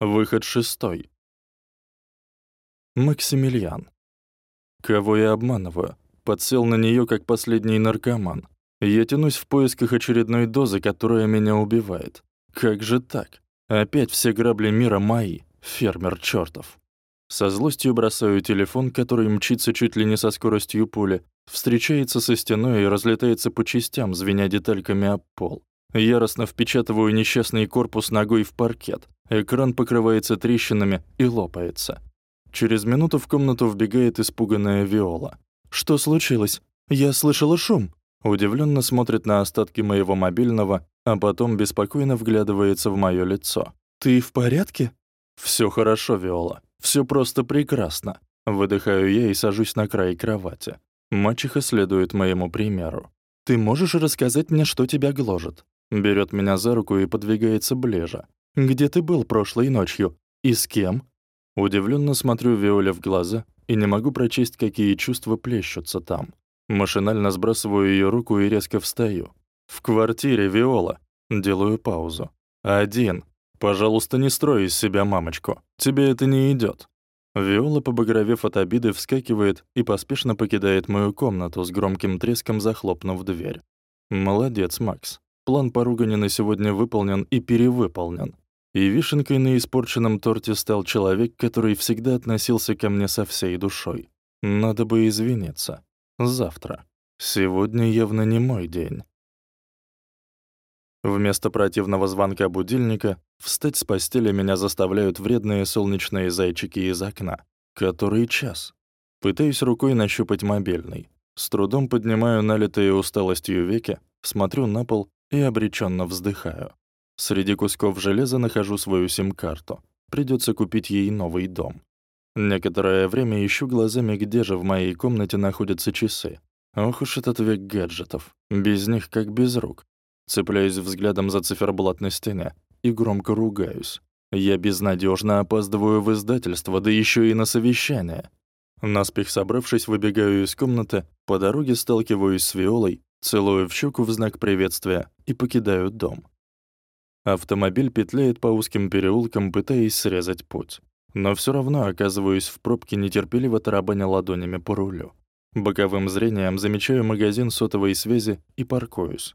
Выход шестой. Максимилиан. Кого я обманываю? Подсел на неё как последний наркоман. Я тянусь в поисках очередной дозы, которая меня убивает. Как же так? Опять все грабли мира мои, фермер чёртов. Со злостью бросаю телефон, который мчится чуть ли не со скоростью пули, встречается со стеной и разлетается по частям, звеня детальками об пол. Яростно впечатываю несчастный корпус ногой в паркет. Экран покрывается трещинами и лопается. Через минуту в комнату вбегает испуганная Виола. «Что случилось? Я слышала шум!» Удивленно смотрит на остатки моего мобильного, а потом беспокойно вглядывается в моё лицо. «Ты в порядке?» Всё хорошо, Виола. Всё просто прекрасно». Выдыхаю я и сажусь на край кровати. Мачеха следует моему примеру. «Ты можешь рассказать мне, что тебя гложет?» Берёт меня за руку и подвигается ближе. «Где ты был прошлой ночью? И с кем?» Удивлённо смотрю Виоле в глаза и не могу прочесть, какие чувства плещутся там. Машинально сбрасываю её руку и резко встаю. «В квартире, Виола!» Делаю паузу. «Один. Пожалуйста, не строй из себя мамочку. Тебе это не идёт». Виола, побагровев от обиды, вскакивает и поспешно покидает мою комнату с громким треском захлопнув дверь. «Молодец, Макс. План поругани на сегодня выполнен и перевыполнен. И вишенкой на испорченном торте стал человек, который всегда относился ко мне со всей душой. Надо бы извиниться. Завтра. Сегодня явно не мой день. Вместо противного звонка будильника встать с постели меня заставляют вредные солнечные зайчики из окна. Который час? Пытаюсь рукой нащупать мобильный. С трудом поднимаю налитые усталостью веки, смотрю на пол и обреченно вздыхаю. Среди кусков железа нахожу свою сим-карту. Придется купить ей новый дом. Некоторое время ищу глазами, где же в моей комнате находятся часы. Ох уж этот век гаджетов. Без них как без рук. Цепляюсь взглядом за циферблат на стене и громко ругаюсь. Я безнадежно опаздываю в издательство, да еще и на совещание. Наспех собравшись, выбегаю из комнаты, по дороге сталкиваюсь с Виолой, целую в щеку в знак приветствия и покидаю дом. Автомобиль петляет по узким переулкам, пытаясь срезать путь но все равно оказываюсь в пробке нетерпеливо тарабаня ладонями по рулю. Боковым зрением замечаю магазин сотовой связи и паркуюсь.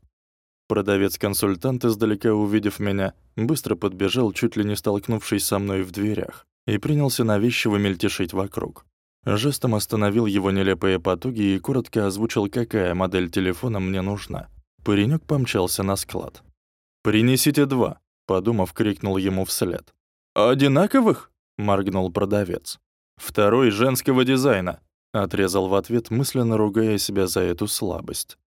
Продавец-консультант, издалека увидев меня, быстро подбежал, чуть ли не столкнувшись со мной в дверях, и принялся навязчиво мельтешить вокруг. Жестом остановил его нелепые потуги и коротко озвучил, какая модель телефона мне нужна. Паренек помчался на склад. «Принесите два», — подумав, крикнул ему вслед. «Одинаковых?» моргнул продавец. Второй женского дизайна, отрезал в ответ, мысленно ругая себя за эту слабость.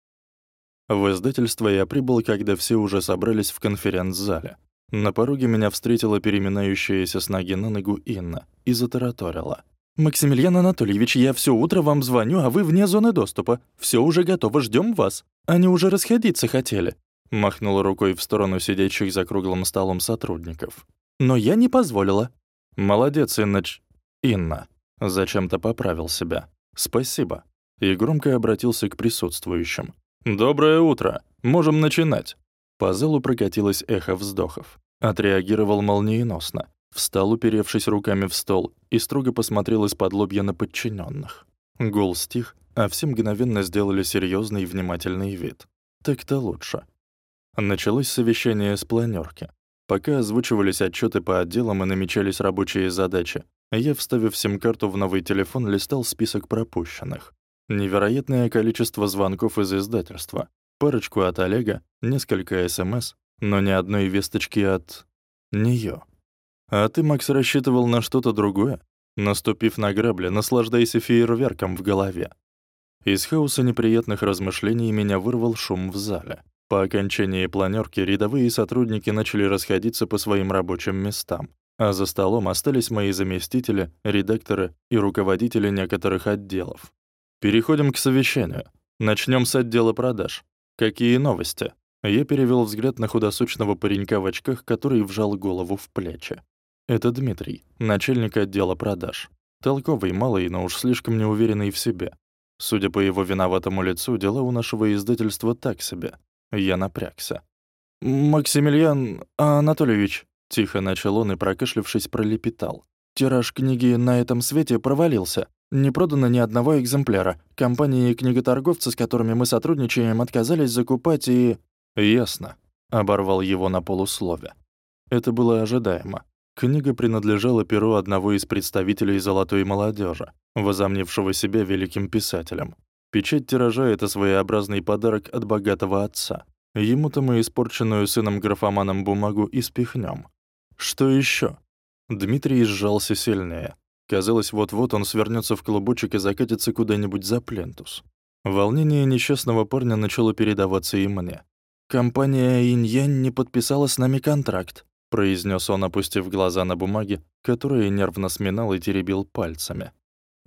В издательство я прибыл, когда все уже собрались в конференц-зале. На пороге меня встретила переминающаяся с ноги на ногу Инна и затараторила. «Максимилиан Анатольевич, я все утро вам звоню, а вы вне зоны доступа. Все уже готово, ждем вас. Они уже расходиться хотели». Махнула рукой в сторону сидящих за круглым столом сотрудников. «Но я не позволила. «Молодец, Инноч...» «Инна». Зачем-то поправил себя. «Спасибо». И громко обратился к присутствующим. «Доброе утро. Можем начинать». По залу прокатилось эхо вздохов. Отреагировал молниеносно. Встал, уперевшись руками в стол, и строго посмотрел из-под лобья на подчиненных. Гул стих, а все мгновенно сделали серьезный и внимательный вид. Так-то лучше. Началось совещание с планерки. Пока озвучивались отчеты по отделам и намечались рабочие задачи, я, вставив сим-карту в новый телефон, листал список пропущенных. Невероятное количество звонков из издательства. Парочку от Олега, несколько СМС, но ни одной весточки от... неё. А ты, Макс, рассчитывал на что-то другое? Наступив на грабли, наслаждайся фейерверком в голове. Из хаоса неприятных размышлений меня вырвал шум в зале. По окончании планёрки рядовые сотрудники начали расходиться по своим рабочим местам, а за столом остались мои заместители, редакторы и руководители некоторых отделов. Переходим к совещанию. Начнём с отдела продаж. Какие новости? Я перевёл взгляд на худосочного паренька в очках, который вжал голову в плечи. Это Дмитрий, начальник отдела продаж. Толковый, малый, но уж слишком неуверенный в себе. Судя по его виноватому лицу, дела у нашего издательства так себе. Я напрягся. «Максимилиан Анатольевич», Тихо начал он и, прокашлявшись, пролепетал. «Тираж книги на этом свете провалился. Не продано ни одного экземпляра. Компании и книготорговцы, с которыми мы сотрудничаем, отказались закупать и...» «Ясно», — оборвал его на полуслове. Это было ожидаемо. Книга принадлежала перу одного из представителей золотой молодежи, возомнившего себя великим писателем. Печать тиража — это своеобразный подарок от богатого отца. Ему-то мы испорченную сыном-графоманом бумагу и спихнём. Что ещё? Дмитрий сжался сильнее. Казалось, вот-вот он свернётся в клубочек и закатится куда-нибудь за плентус. Волнение несчастного парня начало передаваться и мне. «Компания Иньянь не подписала с нами контракт», произнес он, опустив глаза на бумаги, которые нервно сминал и теребил пальцами.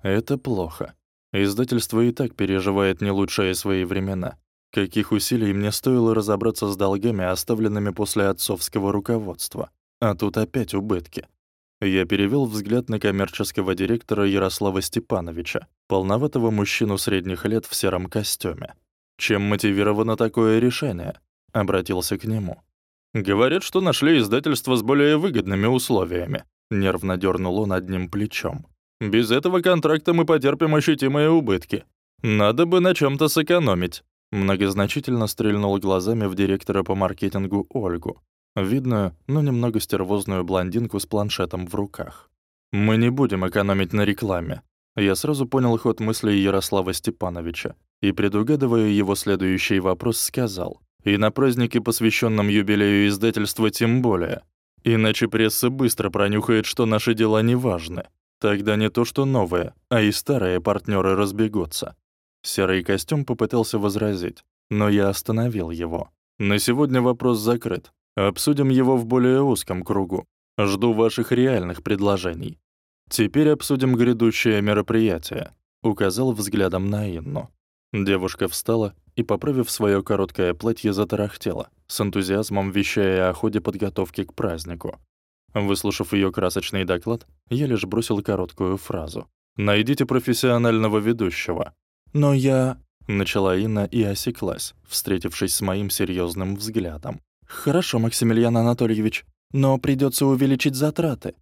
«Это плохо. Издательство и так переживает не лучшие свои времена. Каких усилий мне стоило разобраться с долгами, оставленными после отцовского руководства. А тут опять убытки. Я перевел взгляд на коммерческого директора Ярослава Степановича, полноватого мужчину средних лет в сером костюме. «Чем мотивировано такое решение?» — обратился к нему. «Говорят, что нашли издательство с более выгодными условиями», — нервно дернул он одним плечом. «Без этого контракта мы потерпим ощутимые убытки. Надо бы на чем то сэкономить». Многозначительно стрельнул глазами в директора по маркетингу Ольгу, видную, но немного стервозную блондинку с планшетом в руках. «Мы не будем экономить на рекламе». Я сразу понял ход мыслей Ярослава Степановича и, предугадывая его следующий вопрос, сказал. И на празднике, посвященном юбилею издательства, тем более. Иначе пресса быстро пронюхает, что наши дела не важны. Тогда не то что новые, а и старые партнеры разбегутся. Серый костюм попытался возразить, но я остановил его. На сегодня вопрос закрыт. Обсудим его в более узком кругу. Жду ваших реальных предложений. Теперь обсудим грядущее мероприятие, указал взглядом на Инну. Девушка встала и, поправив свое короткое платье, затарахтела, с энтузиазмом вещая о ходе подготовки к празднику. Выслушав ее красочный доклад, я лишь бросил короткую фразу. «Найдите профессионального ведущего». «Но я...» — начала Инна и осеклась, встретившись с моим серьезным взглядом. «Хорошо, Максимилиан Анатольевич, но придется увеличить затраты».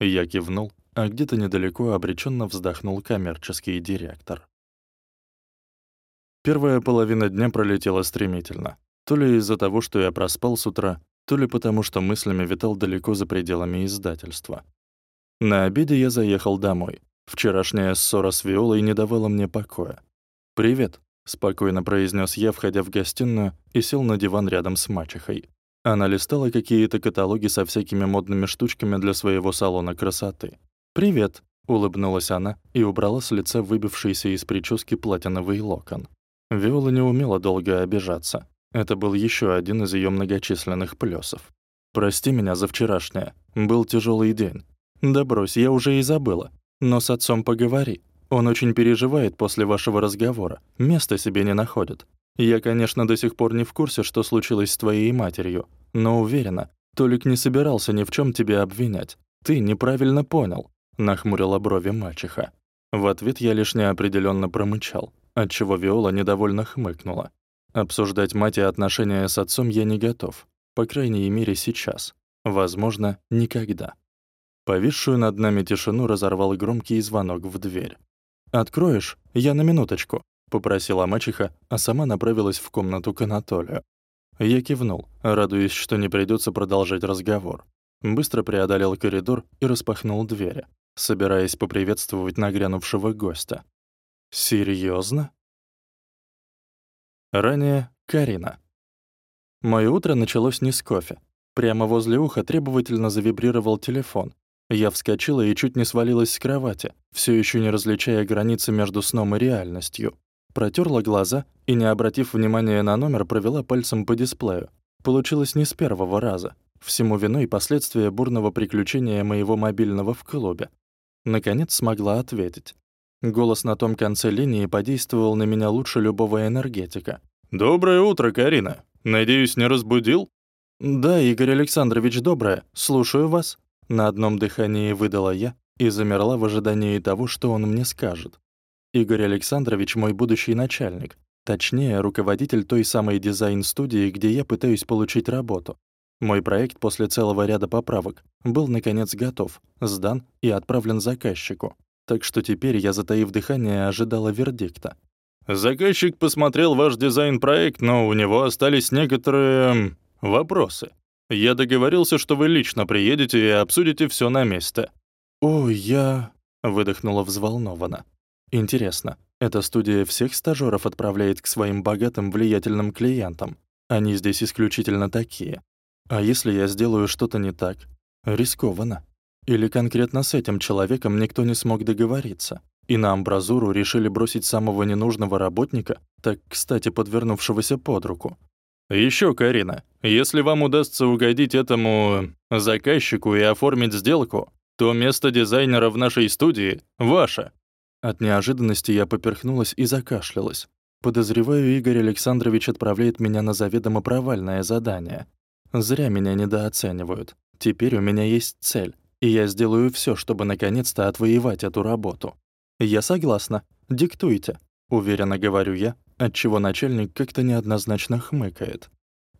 Я кивнул, а где-то недалеко обреченно вздохнул коммерческий директор. Первая половина дня пролетела стремительно. То ли из-за того, что я проспал с утра, то ли потому, что мыслями витал далеко за пределами издательства. На обеде я заехал домой. Вчерашняя ссора с Виолой не давала мне покоя. «Привет», — спокойно произнес я, входя в гостиную, и сел на диван рядом с мачехой. Она листала какие-то каталоги со всякими модными штучками для своего салона красоты. «Привет», — улыбнулась она и убрала с лица выбившийся из прически платиновый локон. Виола не умела долго обижаться. Это был еще один из ее многочисленных плюсов. «Прости меня за вчерашнее. Был тяжелый день. Да брось, я уже и забыла. Но с отцом поговори. Он очень переживает после вашего разговора. Места себе не находит. Я, конечно, до сих пор не в курсе, что случилось с твоей матерью, но уверена, Толик не собирался ни в чем тебя обвинять. Ты неправильно понял», — нахмурила брови мачеха. В ответ я лишь неопределенно промычал отчего Виола недовольно хмыкнула. Обсуждать мать и отношения с отцом я не готов, по крайней мере сейчас. Возможно, никогда. Повисшую над нами тишину разорвал громкий звонок в дверь. «Откроешь? Я на минуточку», — попросила мачеха, а сама направилась в комнату к Анатолию. Я кивнул, радуясь, что не придется продолжать разговор. Быстро преодолел коридор и распахнул двери, собираясь поприветствовать нагрянувшего гостя. Серьезно? Ранее Карина. Мое утро началось не с кофе. Прямо возле уха требовательно завибрировал телефон. Я вскочила и чуть не свалилась с кровати, все еще не различая границы между сном и реальностью. Протерла глаза и, не обратив внимания на номер, провела пальцем по дисплею. Получилось не с первого раза. Всему виной последствия бурного приключения моего мобильного в клубе. Наконец смогла ответить. Голос на том конце линии подействовал на меня лучше любого энергетика. «Доброе утро, Карина. Надеюсь, не разбудил?» «Да, Игорь Александрович, доброе. Слушаю вас». На одном дыхании выдала я и замерла в ожидании того, что он мне скажет. Игорь Александрович — мой будущий начальник. Точнее, руководитель той самой дизайн-студии, где я пытаюсь получить работу. Мой проект после целого ряда поправок был, наконец, готов, сдан и отправлен заказчику. Так что теперь я, затаив дыхание, ожидала вердикта. «Заказчик посмотрел ваш дизайн-проект, но у него остались некоторые... вопросы. Я договорился, что вы лично приедете и обсудите все на месте». «О, я...» — выдохнула взволнованно. «Интересно, эта студия всех стажёров отправляет к своим богатым влиятельным клиентам? Они здесь исключительно такие. А если я сделаю что-то не так? Рискованно. Или конкретно с этим человеком никто не смог договориться, и на амбразуру решили бросить самого ненужного работника, так, кстати, подвернувшегося под руку. Ещё, Карина, если вам удастся угодить этому заказчику и оформить сделку, то место дизайнера в нашей студии ваше. От неожиданности я поперхнулась и закашлялась. Подозреваю, Игорь Александрович отправляет меня на заведомо провальное задание. Зря меня недооценивают. Теперь у меня есть цель, и я сделаю всё, чтобы наконец-то отвоевать эту работу. Я согласна. Диктуйте, уверенно говорю я, отчего начальник как-то неоднозначно хмыкает.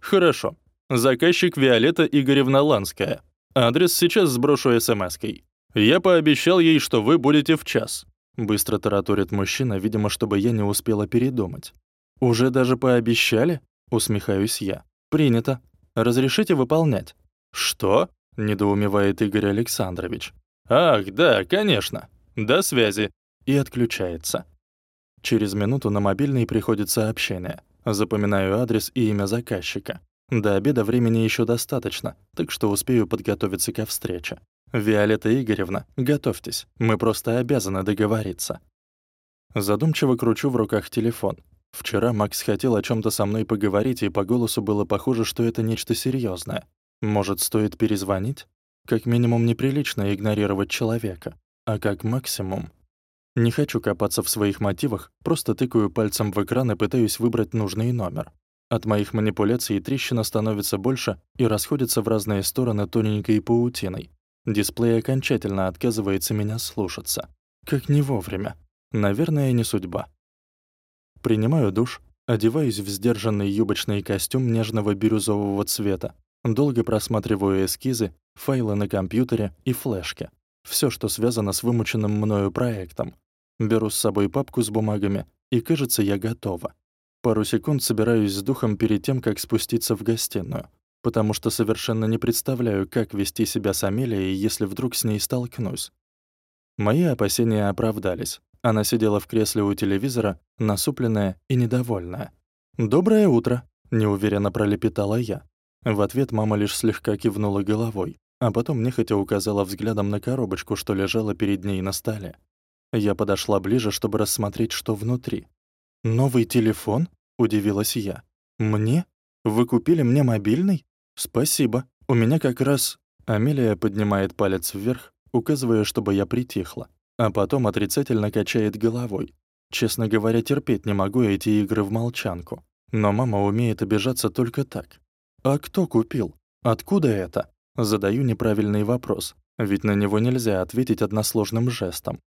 Хорошо. Заказчик Виолетта Игоревна Ланская. Адрес сейчас сброшу смской. Я пообещал ей, что вы будете в час. Быстро тараторит мужчина, видимо, чтобы я не успела передумать. Уже даже пообещали? Усмехаюсь я. Принято. Разрешите выполнять. Что? Недоумевает Игорь Александрович. Ах, да, конечно. До связи. И отключается. Через минуту на мобильный приходит сообщение. Запоминаю адрес и имя заказчика. До обеда времени еще достаточно, так что успею подготовиться ко встрече. Виолетта Игоревна, готовьтесь, мы просто обязаны договориться. Задумчиво кручу в руках телефон. Вчера Макс хотел о чем то со мной поговорить, и по голосу было похоже, что это нечто серьезное. Может, стоит перезвонить? Как минимум неприлично игнорировать человека, а как максимум не хочу копаться в своих мотивах, просто тыкаю пальцем в экран и пытаюсь выбрать нужный номер. От моих манипуляций трещина становится больше и расходится в разные стороны тоненькой паутиной. Дисплей окончательно отказывается меня слушаться. Как не вовремя. Наверное, не судьба. Принимаю душ, одеваюсь в сдержанный юбочный костюм нежного бирюзового цвета, долго просматриваю эскизы, файлы на компьютере и флешке. Все, что связано с вымученным мною проектом. Беру с собой папку с бумагами, и, кажется, я готова. Пару секунд собираюсь с духом перед тем, как спуститься в гостиную, потому что совершенно не представляю, как вести себя с Амелией, если вдруг с ней столкнусь. Мои опасения оправдались. Она сидела в кресле у телевизора, насупленная и недовольная. «Доброе утро», — неуверенно пролепетала я. В ответ мама лишь слегка кивнула головой а потом нехотя указала взглядом на коробочку, что лежала перед ней на столе. Я подошла ближе, чтобы рассмотреть, что внутри. «Новый телефон?» — удивилась я. «Мне? Вы купили мне мобильный? Спасибо. У меня как раз...» Амелия поднимает палец вверх, указывая, чтобы я притихла, а потом отрицательно качает головой. Честно говоря, терпеть не могу эти игры в молчанку. Но мама умеет обижаться только так. «А кто купил? Откуда это?» Задаю неправильный вопрос, ведь на него нельзя ответить односложным жестом.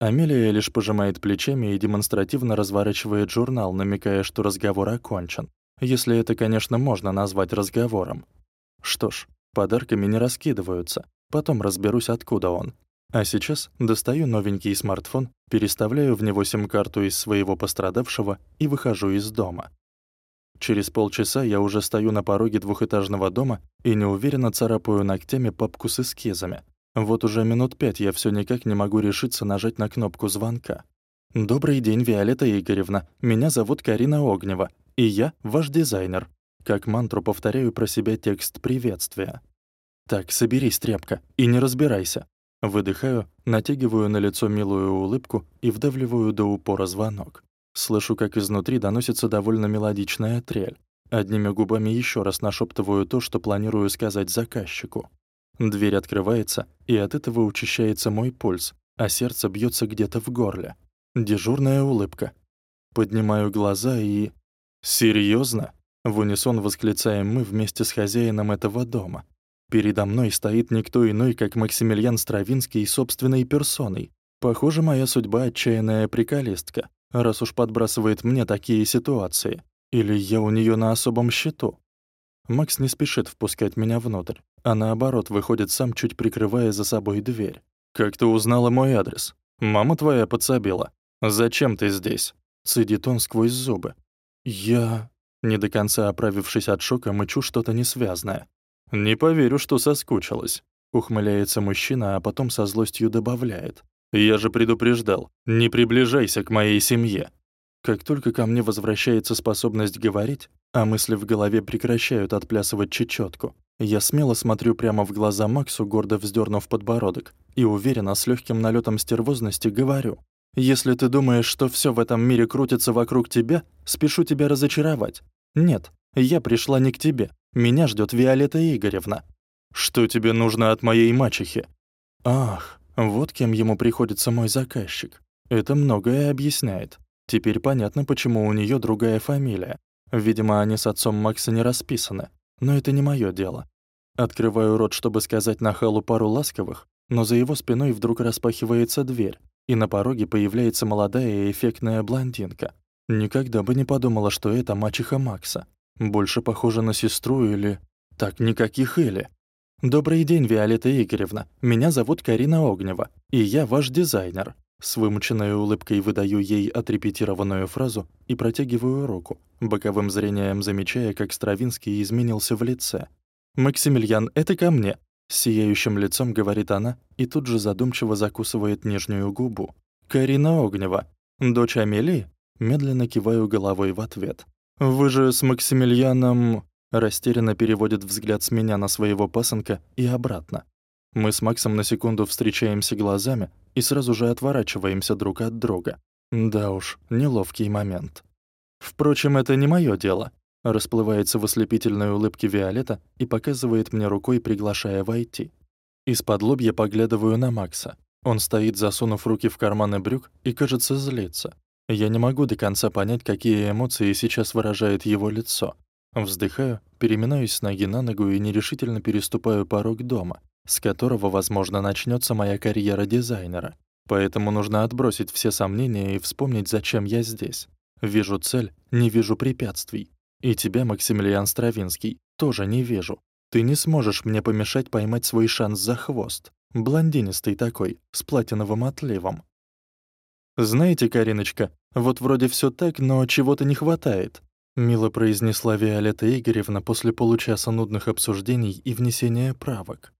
Амелия лишь пожимает плечами и демонстративно разворачивает журнал, намекая, что разговор окончен. Если это, конечно, можно назвать разговором. Что ж, подарками не раскидываются. Потом разберусь, откуда он. А сейчас достаю новенький смартфон, переставляю в него сим-карту из своего пострадавшего и выхожу из дома. Через полчаса я уже стою на пороге двухэтажного дома и неуверенно царапаю ногтями папку с эскизами. Вот уже минут пять я все никак не могу решиться нажать на кнопку звонка. «Добрый день, Виолетта Игоревна. Меня зовут Карина Огнева, и я ваш дизайнер». Как мантру повторяю про себя текст приветствия. «Так, соберись, тряпка, и не разбирайся». Выдыхаю, натягиваю на лицо милую улыбку и вдавливаю до упора звонок. Слышу, как изнутри доносится довольно мелодичная трель. Одними губами еще раз нашептываю то, что планирую сказать заказчику. Дверь открывается, и от этого учащается мой пульс, а сердце бьется где-то в горле. Дежурная улыбка. Поднимаю глаза и... Серьезно? В унисон восклицаем мы вместе с хозяином этого дома. Передо мной стоит никто иной, как Максимилиан Стравинский собственной персоной. Похоже, моя судьба — отчаянная приколистка раз уж подбрасывает мне такие ситуации. Или я у нее на особом счету? Макс не спешит впускать меня внутрь, а наоборот выходит сам, чуть прикрывая за собой дверь. «Как ты узнала мой адрес? Мама твоя подсобила. Зачем ты здесь?» Цедит он сквозь зубы. «Я...» Не до конца оправившись от шока, мычу что-то несвязное. «Не поверю, что соскучилась», — ухмыляется мужчина, а потом со злостью добавляет. «Я же предупреждал, не приближайся к моей семье». Как только ко мне возвращается способность говорить, а мысли в голове прекращают отплясывать чечётку, я смело смотрю прямо в глаза Максу, гордо вздернув подбородок, и уверенно, с легким налетом стервозности говорю. «Если ты думаешь, что все в этом мире крутится вокруг тебя, спешу тебя разочаровать. Нет, я пришла не к тебе. Меня ждет Виолетта Игоревна». «Что тебе нужно от моей мачехи?» «Ах, вот кем ему приходится мой заказчик. Это многое объясняет. Теперь понятно, почему у нее другая фамилия. Видимо, они с отцом Макса не расписаны. Но это не мое дело. Открываю рот, чтобы сказать нахалу пару ласковых, но за его спиной вдруг распахивается дверь, и на пороге появляется молодая и эффектная блондинка. Никогда бы не подумала, что это мачеха Макса. Больше похожа на сестру или... Так, никаких или. «Добрый день, Виолетта Игоревна. Меня зовут Карина Огнева, и я ваш дизайнер». С вымученной улыбкой выдаю ей отрепетированную фразу и протягиваю руку, боковым зрением замечая, как Стравинский изменился в лице. «Максимилиан, это ко мне!» Сияющим лицом говорит она и тут же задумчиво закусывает нижнюю губу. «Карина Огнева, дочь Амелии?» Медленно киваю головой в ответ. «Вы же с Максимилианом...» Растерянно переводит взгляд с меня на своего пасынка и обратно. Мы с Максом на секунду встречаемся глазами и сразу же отворачиваемся друг от друга. Да уж, неловкий момент. Впрочем, это не моё дело. Расплывается в ослепительной улыбке Виолетта и показывает мне рукой, приглашая войти. Из-под лобья поглядываю на Макса. Он стоит, засунув руки в карманы брюк, и, кажется, злится. Я не могу до конца понять, какие эмоции сейчас выражает его лицо. Вздыхаю, переминаюсь с ноги на ногу и нерешительно переступаю порог дома, с которого, возможно, начнется моя карьера дизайнера. Поэтому нужно отбросить все сомнения и вспомнить, зачем я здесь. Вижу цель, не вижу препятствий. И тебя, Максимилиан Стравинский, тоже не вижу. Ты не сможешь мне помешать поймать свой шанс за хвост. Блондинистый такой, с платиновым отливом. Знаете, Кариночка, вот вроде все так, но чего-то не хватает. Мило произнесла Виолетта Игоревна после получаса нудных обсуждений и внесения правок.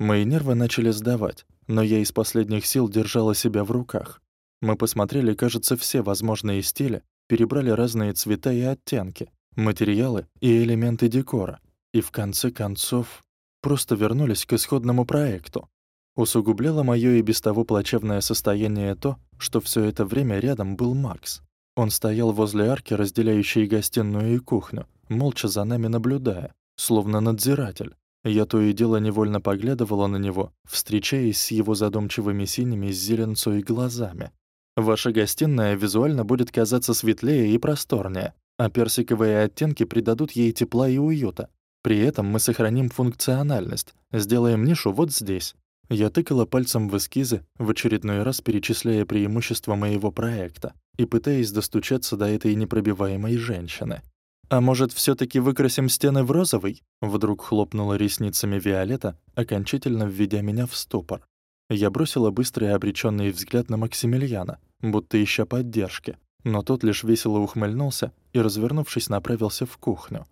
Мои нервы начали сдавать, но я из последних сил держала себя в руках. Мы посмотрели, кажется, все возможные стили, перебрали разные цвета и оттенки, материалы и элементы декора, и в конце концов просто вернулись к исходному проекту. Усугубляло моё и без того плачевное состояние то, что всё это время рядом был Макс. Он стоял возле арки, разделяющей гостиную и кухню, молча за нами наблюдая, словно надзиратель. Я то и дело невольно поглядывала на него, встречаясь с его задумчивыми синими с зеленцой глазами. Ваша гостиная визуально будет казаться светлее и просторнее, а персиковые оттенки придадут ей тепла и уюта. При этом мы сохраним функциональность, сделаем нишу вот здесь. Я тыкала пальцем в эскизы, в очередной раз перечисляя преимущества моего проекта и пытаясь достучаться до этой непробиваемой женщины. «А может, все таки выкрасим стены в розовый?» Вдруг хлопнула ресницами Виолетта, окончательно введя меня в ступор. Я бросила быстрый обречённый взгляд на Максимилиана, будто ища поддержки, но тот лишь весело ухмыльнулся и, развернувшись, направился в кухню.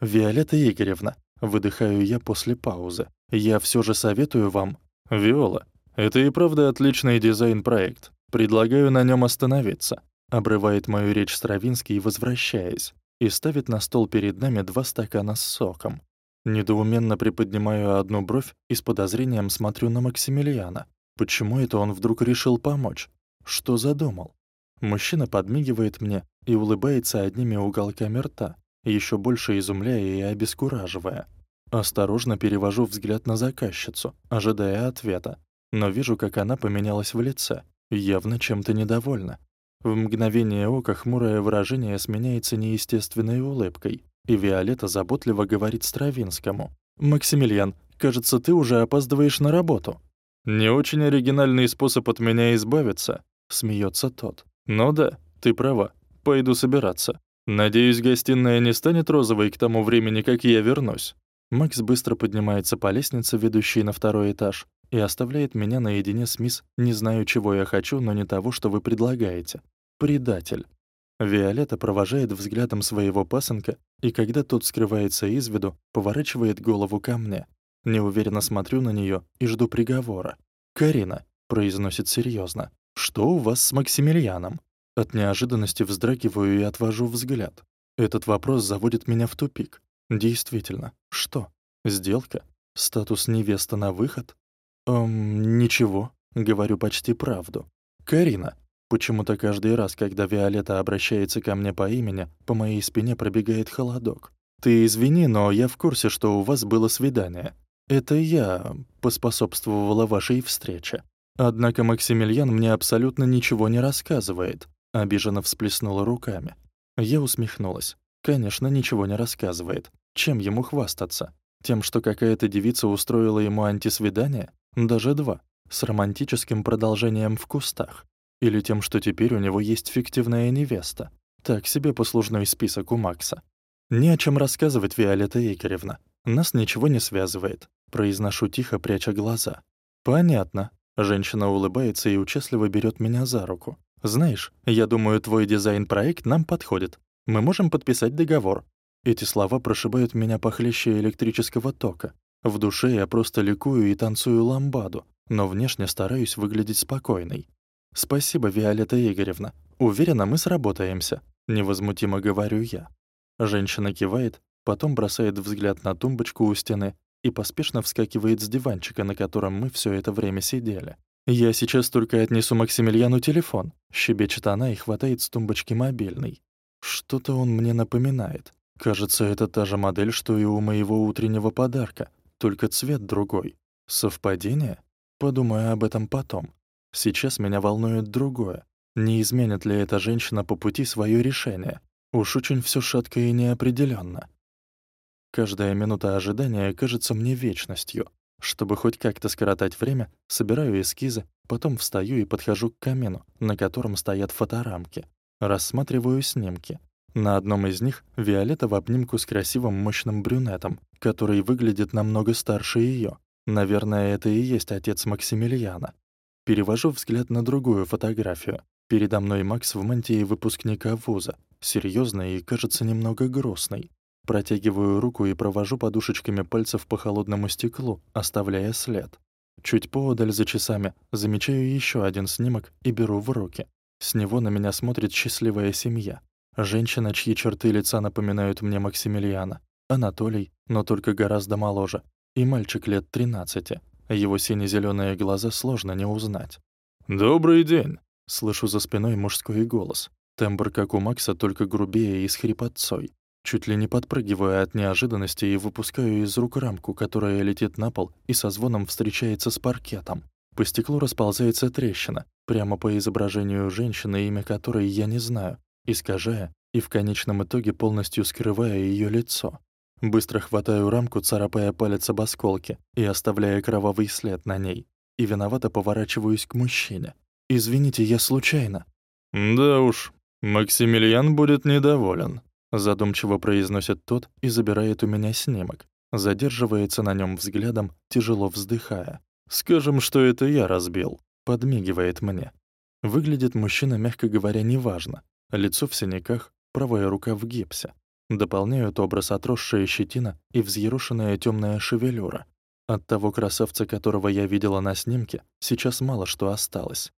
«Виолетта Игоревна», — выдыхаю я после паузы, — «я всё же советую вам...» «Виола, это и правда отличный дизайн-проект. Предлагаю на нём остановиться», — обрывает мою речь Стравинский, возвращаясь и ставит на стол перед нами два стакана с соком. Недоуменно приподнимаю одну бровь и с подозрением смотрю на Максимилиана. Почему это он вдруг решил помочь? Что задумал? Мужчина подмигивает мне и улыбается одними уголками рта, еще больше изумляя и обескураживая. Осторожно перевожу взгляд на заказчицу, ожидая ответа, но вижу, как она поменялась в лице, явно чем-то недовольна. В мгновение ока хмурое выражение сменяется неестественной улыбкой, и Виолетта заботливо говорит Стравинскому. «Максимилиан, кажется, ты уже опаздываешь на работу». «Не очень оригинальный способ от меня избавиться», — смеется тот. «Ну да, ты права, пойду собираться. Надеюсь, гостиная не станет розовой к тому времени, как я вернусь. Макс быстро поднимается по лестнице, ведущей на второй этаж, и оставляет меня наедине с мисс «Не знаю, чего я хочу, но не того, что вы предлагаете». Предатель. Виолетта провожает взглядом своего пасынка, и когда тот скрывается из виду, поворачивает голову ко мне. Неуверенно смотрю на нее и жду приговора. «Карина», — произносит серьезно, — «что у вас с Максимилианом?» От неожиданности вздрагиваю и отвожу взгляд. Этот вопрос заводит меня в тупик. Действительно, что? Сделка? Статус невеста на выход? Эм, ничего, говорю почти правду. Карина. Почему-то каждый раз, когда Виолетта обращается ко мне по имени, по моей спине пробегает холодок. Ты извини, но я в курсе, что у вас было свидание. Это я поспособствовала вашей встрече. Однако Максимилиан мне абсолютно ничего не рассказывает. Обиженно всплеснула руками. Я усмехнулась. Конечно, ничего не рассказывает. Чем ему хвастаться? Тем, что какая-то девица устроила ему антисвидание? Даже два. С романтическим продолжением в кустах. Или тем, что теперь у него есть фиктивная невеста. Так себе послужной список у Макса. «Не о чем рассказывать, Виолетта Игоревна. Нас ничего не связывает», — произношу тихо, пряча глаза. «Понятно». Женщина улыбается и участливо берет меня за руку. «Знаешь, я думаю, твой дизайн-проект нам подходит. Мы можем подписать договор». Эти слова прошибают меня похлеще электрического тока. В душе я просто ликую и танцую ламбаду, но внешне стараюсь выглядеть спокойной. «Спасибо, Виолетта Игоревна. Уверена, мы сработаемся», — невозмутимо говорю я. Женщина кивает, потом бросает взгляд на тумбочку у стены и поспешно вскакивает с диванчика, на котором мы все это время сидели. «Я сейчас только отнесу Максимилиану телефон», — щебечет она и хватает с тумбочки мобильный. Что-то он мне напоминает. Кажется, это та же модель, что и у моего утреннего подарка, только цвет другой. Совпадение? Подумаю об этом потом. Сейчас меня волнует другое. Не изменит ли эта женщина по пути свое решение? Уж очень все шатко и неопределенно. Каждая минута ожидания кажется мне вечностью. Чтобы хоть как-то скоротать время, собираю эскизы, потом встаю и подхожу к камину, на котором стоят фоторамки. Рассматриваю снимки. На одном из них Виолетта в обнимку с красивым мощным брюнетом, который выглядит намного старше ее. Наверное, это и есть отец Максимилиана. Перевожу взгляд на другую фотографию. Передо мной Макс в мантии выпускника вуза, серьезный и, кажется, немного грустный. Протягиваю руку и провожу подушечками пальцев по холодному стеклу, оставляя след. Чуть поодаль за часами замечаю еще один снимок и беру в руки. С него на меня смотрит счастливая семья. Женщина, чьи черты лица напоминают мне Максимилиана. Анатолий, но только гораздо моложе. И мальчик лет 13. Его сине зеленые глаза сложно не узнать. «Добрый день!» — слышу за спиной мужской голос. Тембр, как у Макса, только грубее и с хрипотцой. Чуть ли не подпрыгиваю от неожиданности и выпускаю из рук рамку, которая летит на пол и со звоном встречается с паркетом. По стеклу расползается трещина, прямо по изображению женщины, имя которой я не знаю, искажая и в конечном итоге полностью скрывая ее лицо. Быстро хватаю рамку, царапая палец об осколке и оставляя кровавый след на ней, и виновато поворачиваюсь к мужчине. «Извините, я случайно». «Да уж, Максимилиан будет недоволен», Задумчиво произносит тот и забирает у меня снимок. Задерживается на нем взглядом, тяжело вздыхая. «Скажем, что это я разбил», — подмигивает мне. Выглядит мужчина, мягко говоря, неважно. Лицо в синяках, правая рука в гипсе. Дополняют образ отросшая щетина и взъерошенная темная шевелюра. От того красавца, которого я видела на снимке, сейчас мало что осталось.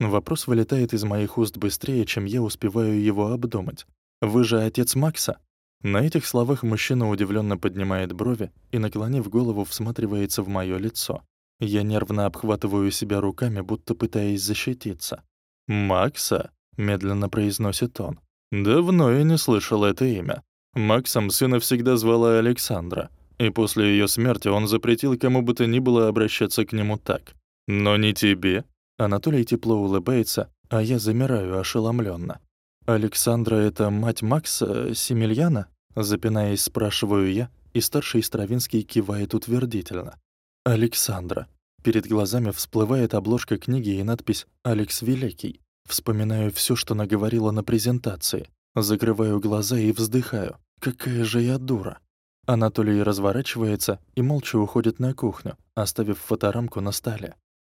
Вопрос вылетает из моих уст быстрее, чем я успеваю его обдумать. Вы же отец Макса?» На этих словах мужчина удивленно поднимает брови и, наклонив голову, всматривается в мое лицо. Я нервно обхватываю себя руками, будто пытаясь защититься. «Макса?» — медленно произносит он. «Давно я не слышал это имя. Максом сына всегда звала Александра, и после ее смерти он запретил кому бы то ни было обращаться к нему так. Но не тебе». Анатолий тепло улыбается, а я замираю ошеломленно. «Александра — это мать Макса Семельяна?» Запинаясь, спрашиваю я, и старший Стравинский кивает утвердительно. «Александра». Перед глазами всплывает обложка книги и надпись «Алекс Великий». Вспоминаю все, что наговорила на презентации. Закрываю глаза и вздыхаю. Какая же я дура. Анатолий разворачивается и молча уходит на кухню, оставив фоторамку на столе.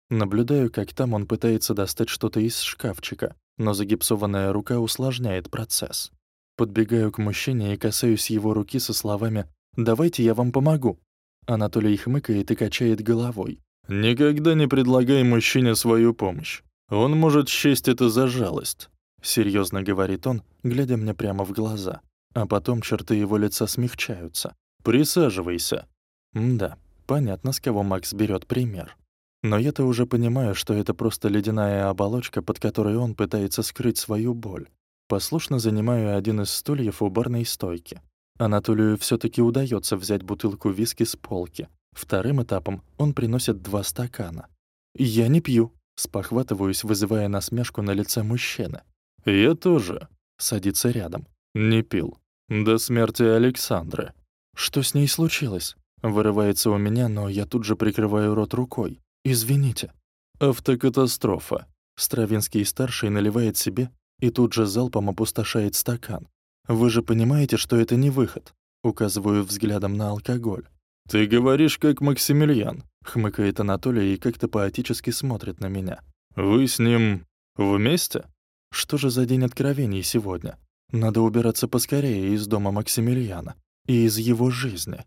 Наблюдаю, как там он пытается достать что-то из шкафчика, но загипсованная рука усложняет процесс. Подбегаю к мужчине и касаюсь его руки со словами «Давайте я вам помогу». Анатолий хмыкает и качает головой. «Никогда не предлагай мужчине свою помощь. Он может счесть это за жалость», — серьезно говорит он, глядя мне прямо в глаза. А потом черты его лица смягчаются. «Присаживайся». да, понятно, с кого Макс берет пример. Но я-то уже понимаю, что это просто ледяная оболочка, под которой он пытается скрыть свою боль. Послушно занимаю один из стульев у барной стойки. Анатолию все таки удается взять бутылку виски с полки. Вторым этапом он приносит два стакана. «Я не пью», — спохватываюсь, вызывая насмешку на лице мужчины. «Я тоже», — садится рядом. «Не пил. До смерти Александры». «Что с ней случилось?» Вырывается у меня, но я тут же прикрываю рот рукой. «Извините». «Автокатастрофа». Стравинский-старший наливает себе и тут же залпом опустошает стакан. «Вы же понимаете, что это не выход?» Указываю взглядом на алкоголь. «Ты говоришь, как Максимилиан», — хмыкает Анатолий и как-то поотически смотрит на меня. «Вы с ним вместе?» «Что же за день откровений сегодня? Надо убираться поскорее из дома Максимилиана и из его жизни».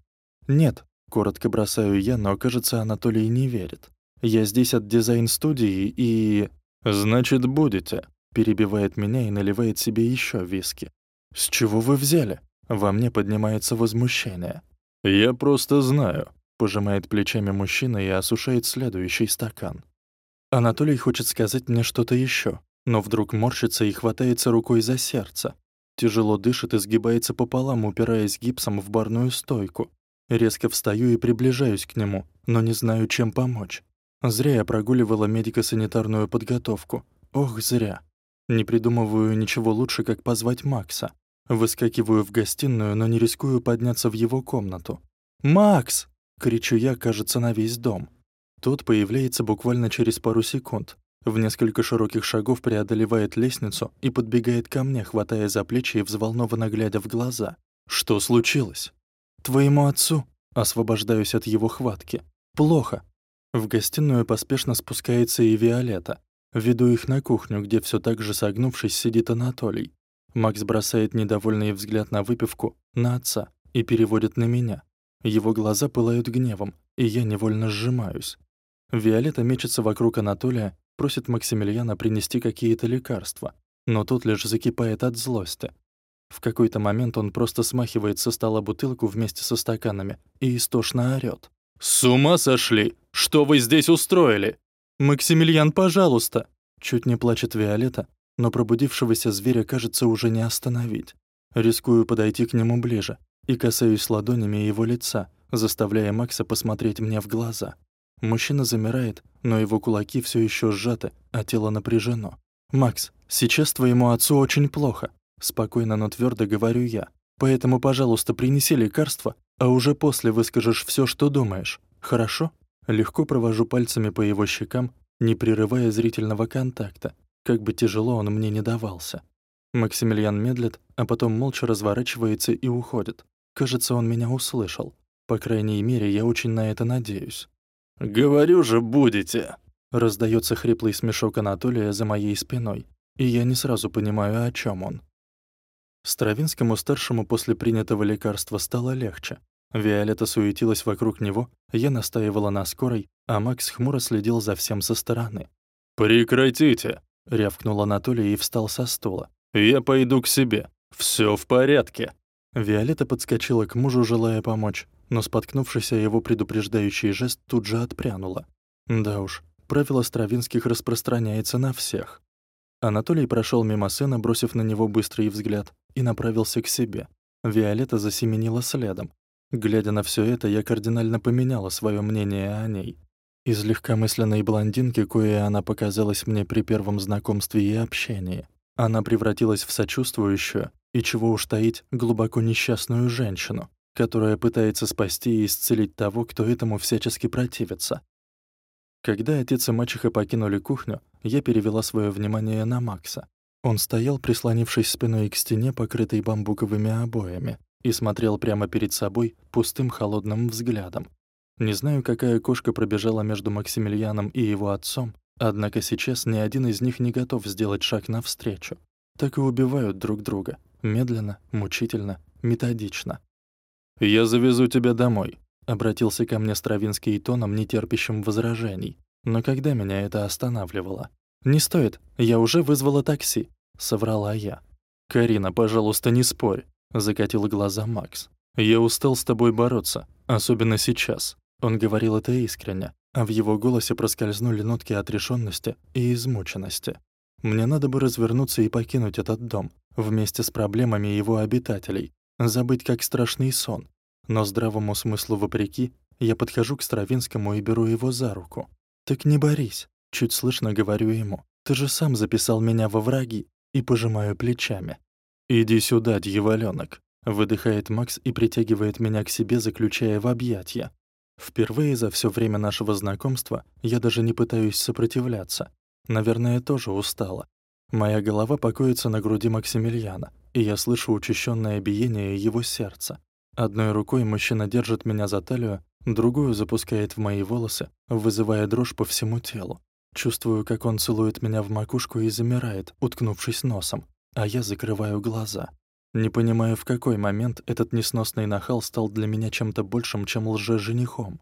«Нет», — коротко бросаю я, но, кажется, Анатолий не верит. «Я здесь от дизайн-студии и...» «Значит, будете», Перебивает меня и наливает себе еще виски. «С чего вы взяли?» Во мне поднимается возмущение. «Я просто знаю», — пожимает плечами мужчина и осушает следующий стакан. Анатолий хочет сказать мне что-то еще, но вдруг морщится и хватается рукой за сердце. Тяжело дышит и сгибается пополам, упираясь гипсом в барную стойку. Резко встаю и приближаюсь к нему, но не знаю, чем помочь. Зря я прогуливала медико-санитарную подготовку. Ох, зря. Не придумываю ничего лучше, как позвать Макса. Выскакиваю в гостиную, но не рискую подняться в его комнату. «Макс!» — кричу я, кажется, на весь дом. Тот появляется буквально через пару секунд. В несколько широких шагов преодолевает лестницу и подбегает ко мне, хватая за плечи и взволнованно глядя в глаза. «Что случилось?» «Твоему отцу!» Освобождаюсь от его хватки. «Плохо!» В гостиную поспешно спускается и Виолетта. Веду их на кухню, где все так же согнувшись сидит Анатолий. Макс бросает недовольный взгляд на выпивку, на отца и переводит на меня. Его глаза пылают гневом, и я невольно сжимаюсь. Виолетта мечется вокруг Анатолия, просит Максимилиана принести какие-то лекарства, но тот лишь закипает от злости. В какой-то момент он просто смахивает со стола бутылку вместе со стаканами и истошно орёт. «С ума сошли! Что вы здесь устроили? «Максимилиан, пожалуйста!» Чуть не плачет Виолетта, но пробудившегося зверя кажется уже не остановить. Рискую подойти к нему ближе и касаюсь ладонями его лица, заставляя Макса посмотреть мне в глаза. Мужчина замирает, но его кулаки все еще сжаты, а тело напряжено. «Макс, сейчас твоему отцу очень плохо», — спокойно, но твердо говорю я. «Поэтому, пожалуйста, принеси лекарство, а уже после выскажешь все, что думаешь. Хорошо?» Легко провожу пальцами по его щекам, не прерывая зрительного контакта, как бы тяжело он мне не давался. Максимилиан медлит, а потом молча разворачивается и уходит. Кажется, он меня услышал. По крайней мере, я очень на это надеюсь. «Говорю же, будете!» Раздается хриплый смешок Анатолия за моей спиной, и я не сразу понимаю, о чем он. Стравинскому-старшему после принятого лекарства стало легче. Виолетта суетилась вокруг него, я настаивала на скорой, а Макс хмуро следил за всем со стороны. «Прекратите!» — рявкнул Анатолий и встал со стула. «Я пойду к себе. Все в порядке!» Виолетта подскочила к мужу, желая помочь, но споткнувшись о его предупреждающий жест, тут же отпрянула. Да уж, правило Стравинских распространяется на всех. Анатолий прошел мимо сына, бросив на него быстрый взгляд, и направился к себе. Виолетта засеменила следом, Глядя на все это, я кардинально поменяла свое мнение о ней. Из легкомысленной блондинки, кое она показалась мне при первом знакомстве и общении, она превратилась в сочувствующую и, чего уж таить, глубоко несчастную женщину, которая пытается спасти и исцелить того, кто этому всячески противится. Когда отец и мачеха покинули кухню, я перевела свое внимание на Макса. Он стоял, прислонившись спиной к стене, покрытой бамбуковыми обоями, и смотрел прямо перед собой пустым холодным взглядом. Не знаю, какая кошка пробежала между Максимилианом и его отцом, однако сейчас ни один из них не готов сделать шаг навстречу. Так и убивают друг друга. Медленно, мучительно, методично. «Я завезу тебя домой», — обратился ко мне Стравинский тоном, нетерпящим возражений. Но когда меня это останавливало? «Не стоит, я уже вызвала такси», — соврала я. «Карина, пожалуйста, не спорь», — закатил глаза Макс. «Я устал с тобой бороться, особенно сейчас». Он говорил это искренне, а в его голосе проскользнули нотки отрешенности и измученности. Мне надо бы развернуться и покинуть этот дом, вместе с проблемами его обитателей, забыть как страшный сон. Но здравому смыслу вопреки, я подхожу к Стравинскому и беру его за руку. «Так не борись», — чуть слышно говорю ему. «Ты же сам записал меня во враги» и пожимаю плечами. «Иди сюда, дьяволёнок», — выдыхает Макс и притягивает меня к себе, заключая в объятья. Впервые за все время нашего знакомства я даже не пытаюсь сопротивляться. Наверное, тоже устала. Моя голова покоится на груди Максимилиана, и я слышу учащенное биение его сердца. Одной рукой мужчина держит меня за талию, другую запускает в мои волосы, вызывая дрожь по всему телу. Чувствую, как он целует меня в макушку и замирает, уткнувшись носом, а я закрываю глаза. Не понимаю, в какой момент этот несносный нахал стал для меня чем-то большим, чем лже-женихом.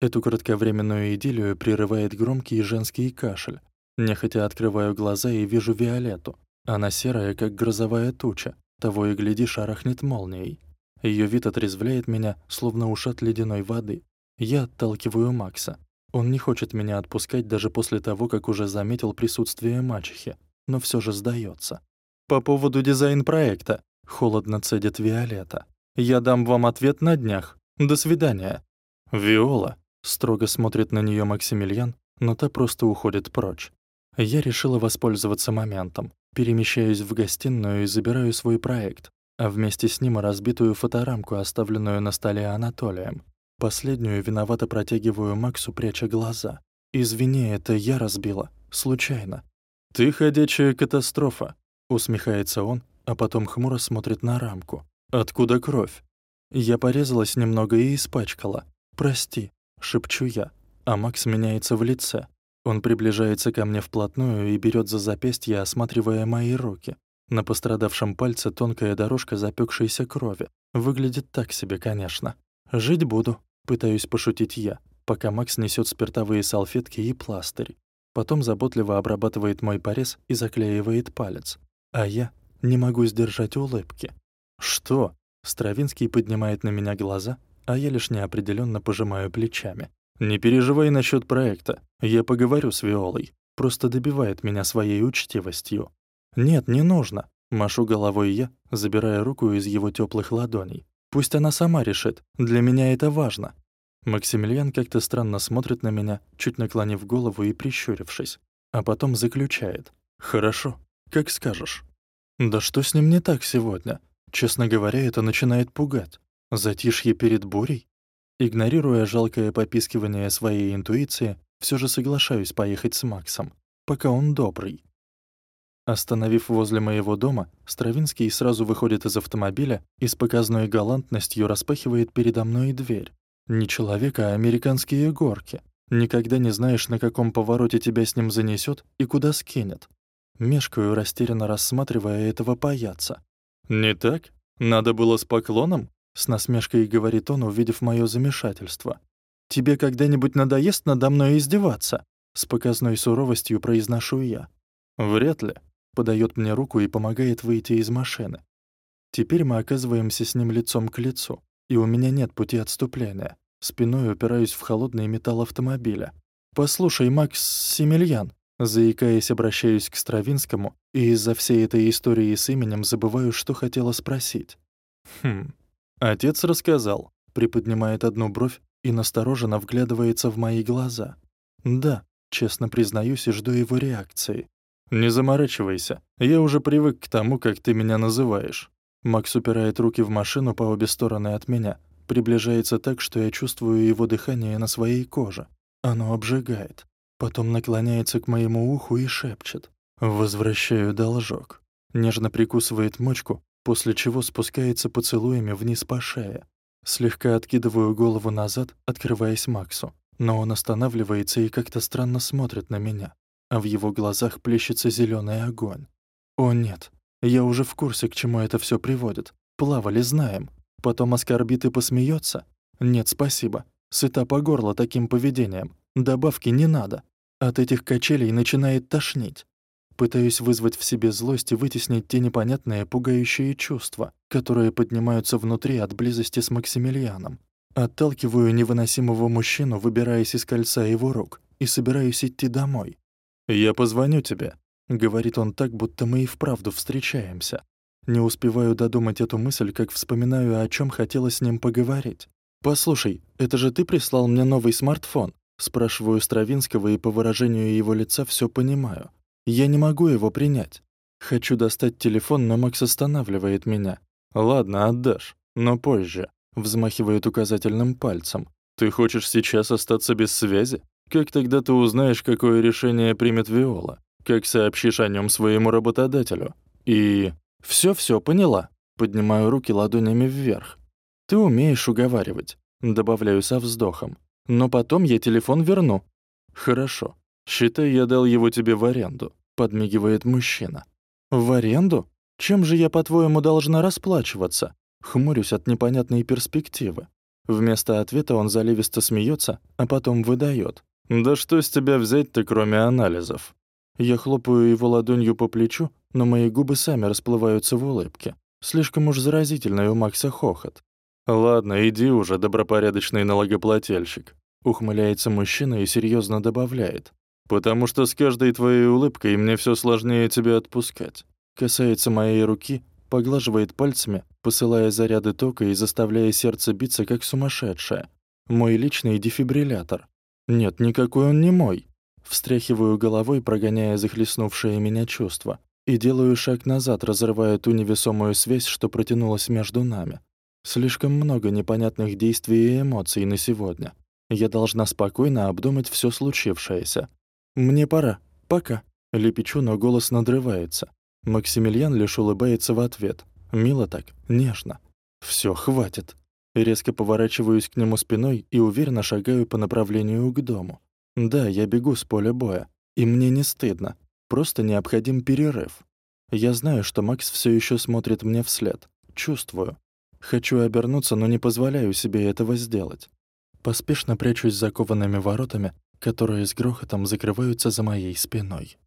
Эту кратковременную идиллию прерывает громкий женский кашель. Нехотя открываю глаза и вижу Виолетту. Она серая, как грозовая туча, того и гляди шарахнет молнией. Ее вид отрезвляет меня, словно ушат ледяной воды. Я отталкиваю Макса. Он не хочет меня отпускать даже после того, как уже заметил присутствие мачехи, но все же сдается. «По поводу дизайн-проекта», — холодно цедит Виолетта. «Я дам вам ответ на днях. До свидания». «Виола», — строго смотрит на нее Максимилиан, но та просто уходит прочь. Я решила воспользоваться моментом. Перемещаюсь в гостиную и забираю свой проект а вместе с ним разбитую фоторамку, оставленную на столе Анатолием. Последнюю виновато протягиваю Максу, пряча глаза. «Извини, это я разбила. Случайно». «Ты ходячая катастрофа», — усмехается он, а потом хмуро смотрит на рамку. «Откуда кровь?» Я порезалась немного и испачкала. «Прости», — шепчу я, а Макс меняется в лице. Он приближается ко мне вплотную и берет за запястье, осматривая мои руки. На пострадавшем пальце тонкая дорожка запекшейся крови. Выглядит так себе, конечно. «Жить буду», — пытаюсь пошутить я, пока Макс несет спиртовые салфетки и пластырь. Потом заботливо обрабатывает мой порез и заклеивает палец. А я не могу сдержать улыбки. «Что?» Стравинский поднимает на меня глаза, а я лишь неопределенно пожимаю плечами. «Не переживай насчет проекта. Я поговорю с Виолой. Просто добивает меня своей учтивостью. «Нет, не нужно», — машу головой я, забирая руку из его теплых ладоней. «Пусть она сама решит. Для меня это важно». Максимилиан как-то странно смотрит на меня, чуть наклонив голову и прищурившись, а потом заключает. «Хорошо, как скажешь». «Да что с ним не так сегодня? Честно говоря, это начинает пугать. Затишье перед бурей?» Игнорируя жалкое попискивание своей интуиции, все же соглашаюсь поехать с Максом, пока он добрый. Остановив возле моего дома, Стравинский сразу выходит из автомобиля и с показной галантностью распахивает передо мной дверь. Не человек, а американские горки. Никогда не знаешь, на каком повороте тебя с ним занесет и куда скинет. Мешкаю, растерянно рассматривая этого паяца. «Не так? Надо было с поклоном?» С насмешкой говорит он, увидев мое замешательство. «Тебе когда-нибудь надоест надо мной издеваться?» С показной суровостью произношу я. «Вряд ли подает мне руку и помогает выйти из машины. Теперь мы оказываемся с ним лицом к лицу, и у меня нет пути отступления. Спиной упираюсь в холодный металл автомобиля. «Послушай, Макс Семельян», заикаясь, обращаюсь к Стравинскому, и из-за всей этой истории с именем забываю, что хотела спросить. «Хм, отец рассказал», приподнимает одну бровь и настороженно вглядывается в мои глаза. «Да», честно признаюсь и жду его реакции. «Не заморачивайся. Я уже привык к тому, как ты меня называешь». Макс упирает руки в машину по обе стороны от меня. Приближается так, что я чувствую его дыхание на своей коже. Оно обжигает. Потом наклоняется к моему уху и шепчет. Возвращаю должок. Нежно прикусывает мочку, после чего спускается поцелуями вниз по шее. Слегка откидываю голову назад, открываясь Максу. Но он останавливается и как-то странно смотрит на меня, а в его глазах плещется зеленый огонь. О нет, я уже в курсе, к чему это все приводит. Плавали, знаем. Потом оскорбит и посмеется. Нет, спасибо. Сыта по горло таким поведением. Добавки не надо. От этих качелей начинает тошнить. Пытаюсь вызвать в себе злость и вытеснить те непонятные пугающие чувства, которые поднимаются внутри от близости с Максимилианом. Отталкиваю невыносимого мужчину, выбираясь из кольца его рук, и собираюсь идти домой. «Я позвоню тебе», — говорит он так, будто мы и вправду встречаемся. Не успеваю додумать эту мысль, как вспоминаю, о чем хотела с ним поговорить. «Послушай, это же ты прислал мне новый смартфон?» Спрашиваю Стравинского, и по выражению его лица все понимаю. Я не могу его принять. Хочу достать телефон, но Макс останавливает меня. «Ладно, отдашь, но позже», — взмахивает указательным пальцем. «Ты хочешь сейчас остаться без связи? Как тогда ты узнаешь, какое решение примет Виола? Как сообщишь о нем своему работодателю? И...» «Всё-всё, поняла». Поднимаю руки ладонями вверх. «Ты умеешь уговаривать», — добавляю со вздохом. «Но потом я телефон верну». «Хорошо. Считай, я дал его тебе в аренду», — подмигивает мужчина. «В аренду? Чем же я, по-твоему, должна расплачиваться?» Хмурюсь от непонятной перспективы. Вместо ответа он заливисто смеется, а потом выдает. «Да что с тебя взять-то, кроме анализов?» Я хлопаю его ладонью по плечу, но мои губы сами расплываются в улыбке. Слишком уж заразительный у Макса хохот. «Ладно, иди уже, добропорядочный налогоплательщик», — ухмыляется мужчина и серьезно добавляет. «Потому что с каждой твоей улыбкой мне все сложнее тебя отпускать». Касается моей руки, поглаживает пальцами, посылая заряды тока и заставляя сердце биться как сумасшедшее. Мой личный дефибриллятор. Нет, никакой он не мой. Встряхиваю головой, прогоняя захлестнувшее меня чувство, и делаю шаг назад, разрывая ту невесомую связь, что протянулась между нами. Слишком много непонятных действий и эмоций на сегодня. Я должна спокойно обдумать все случившееся. «Мне пора. Пока». Лепечу, но голос надрывается. Максимилиан лишь улыбается в ответ. Мило так, нежно. Все, хватит». Резко поворачиваюсь к нему спиной и уверенно шагаю по направлению к дому. Да, я бегу с поля боя. И мне не стыдно. Просто необходим перерыв. Я знаю, что Макс все еще смотрит мне вслед. Чувствую. Хочу обернуться, но не позволяю себе этого сделать. Поспешно прячусь за коваными воротами, которые с грохотом закрываются за моей спиной.